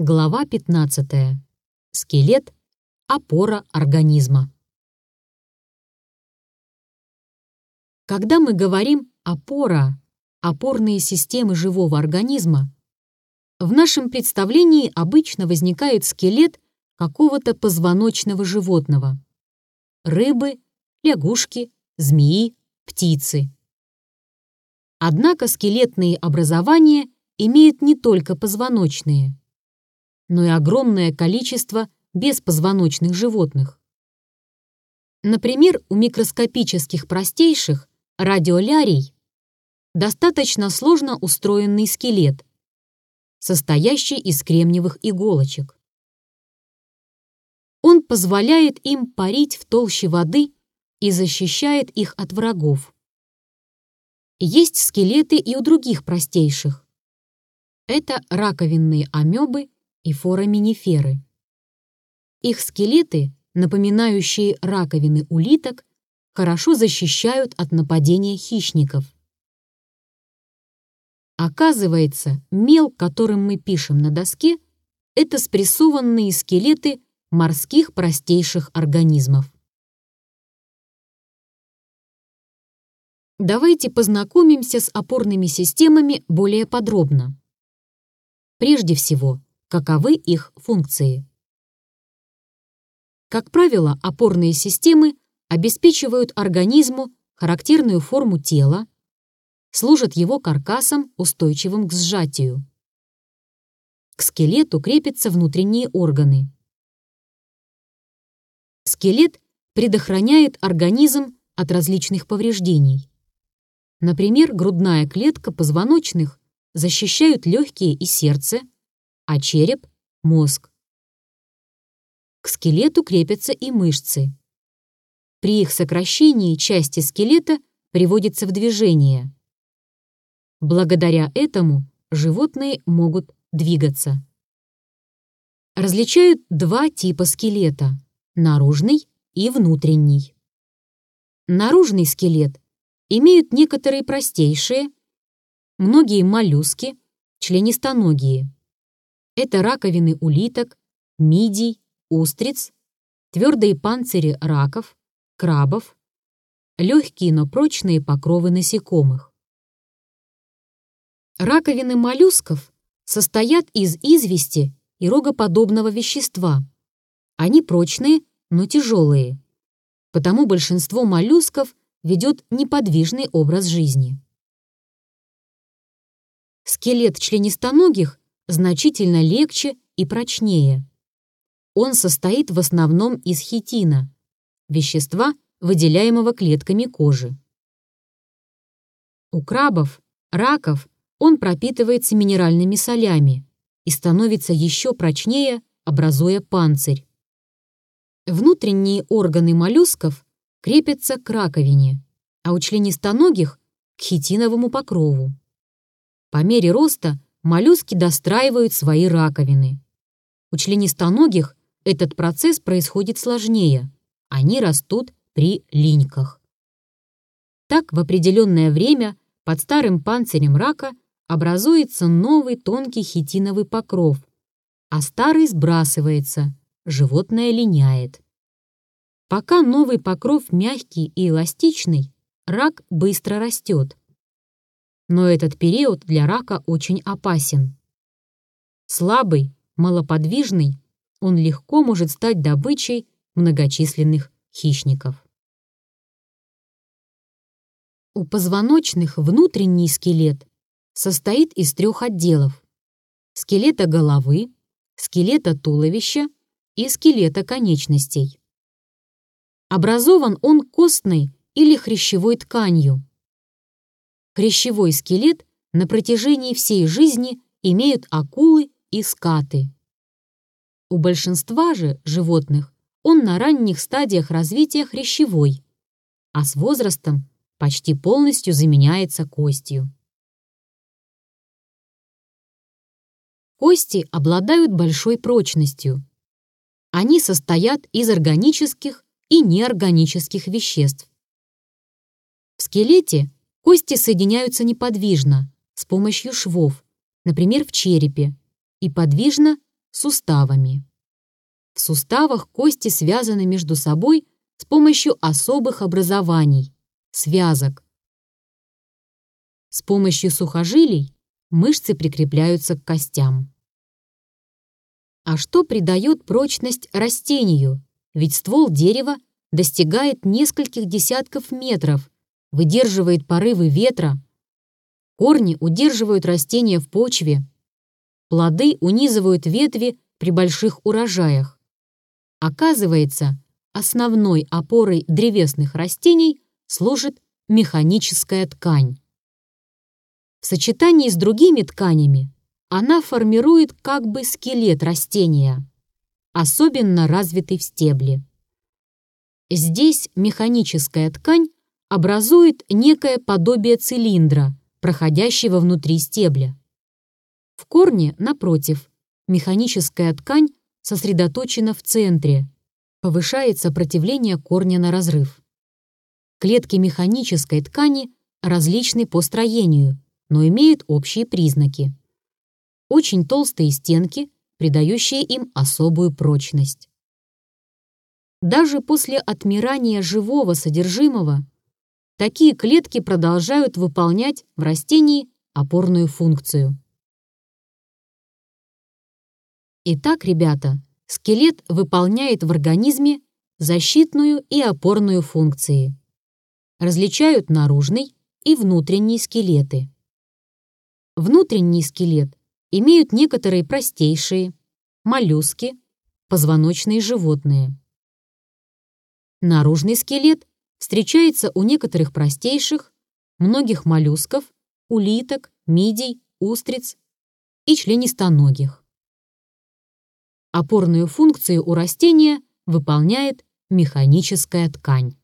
Глава 15. Скелет – опора организма. Когда мы говорим «опора», опорные системы живого организма, в нашем представлении обычно возникает скелет какого-то позвоночного животного – рыбы, лягушки, змеи, птицы. Однако скелетные образования имеют не только позвоночные – но и огромное количество беспозвоночных животных. Например, у микроскопических простейших радиолярий достаточно сложно устроенный скелет, состоящий из кремниевых иголочек. Он позволяет им парить в толще воды и защищает их от врагов. Есть скелеты и у других простейших. Это раковинные амебы и фораминиферы. Их скелеты, напоминающие раковины улиток, хорошо защищают от нападения хищников. Оказывается, мел, которым мы пишем на доске, это спрессованные скелеты морских простейших организмов. Давайте познакомимся с опорными системами более подробно. Прежде всего, каковы их функции. Как правило, опорные системы обеспечивают организму характерную форму тела, служат его каркасом, устойчивым к сжатию. К скелету крепятся внутренние органы. Скелет предохраняет организм от различных повреждений. Например, грудная клетка позвоночных защищают легкие и сердце, а череп — мозг. К скелету крепятся и мышцы. При их сокращении части скелета приводятся в движение. Благодаря этому животные могут двигаться. Различают два типа скелета – наружный и внутренний. Наружный скелет имеют некоторые простейшие, многие моллюски, членистоногие. Это раковины улиток, мидий, устриц, твердые панцири раков, крабов, легкие, но прочные покровы насекомых. Раковины моллюсков состоят из извести и рогоподобного вещества. Они прочные, но тяжелые. Потому большинство моллюсков ведет неподвижный образ жизни. Скелет членистоногих значительно легче и прочнее. Он состоит в основном из хитина, вещества, выделяемого клетками кожи. У крабов, раков он пропитывается минеральными солями и становится еще прочнее, образуя панцирь. Внутренние органы моллюсков крепятся к раковине, а у членистоногих — к хитиновому покрову. По мере роста моллюски достраивают свои раковины. У членистоногих этот процесс происходит сложнее. Они растут при линьках. Так в определенное время под старым панцирем рака образуется новый тонкий хитиновый покров, а старый сбрасывается, животное линяет. Пока новый покров мягкий и эластичный, рак быстро растет но этот период для рака очень опасен. Слабый, малоподвижный, он легко может стать добычей многочисленных хищников. У позвоночных внутренний скелет состоит из трех отделов – скелета головы, скелета туловища и скелета конечностей. Образован он костной или хрящевой тканью – Хрящевой скелет на протяжении всей жизни имеют акулы и скаты. У большинства же животных он на ранних стадиях развития хрящевой, а с возрастом почти полностью заменяется костью. Кости обладают большой прочностью. Они состоят из органических и неорганических веществ. В скелете Кости соединяются неподвижно, с помощью швов, например, в черепе, и подвижно суставами. В суставах кости связаны между собой с помощью особых образований – связок. С помощью сухожилий мышцы прикрепляются к костям. А что придает прочность растению? Ведь ствол дерева достигает нескольких десятков метров, выдерживает порывы ветра. Корни удерживают растения в почве. Плоды унизывают ветви при больших урожаях. Оказывается, основной опорой древесных растений служит механическая ткань. В сочетании с другими тканями она формирует как бы скелет растения, особенно развитый в стебле. Здесь механическая ткань образует некое подобие цилиндра, проходящего внутри стебля. В корне, напротив, механическая ткань сосредоточена в центре, повышает сопротивление корня на разрыв. Клетки механической ткани различны по строению, но имеют общие признаки. Очень толстые стенки, придающие им особую прочность. Даже после отмирания живого содержимого такие клетки продолжают выполнять в растении опорную функцию. Итак, ребята, скелет выполняет в организме защитную и опорную функции. Различают наружный и внутренний скелеты. Внутренний скелет имеют некоторые простейшие, моллюски, позвоночные животные. Наружный скелет встречается у некоторых простейших, многих моллюсков, улиток, мидий, устриц и членистоногих. Опорную функцию у растения выполняет механическая ткань.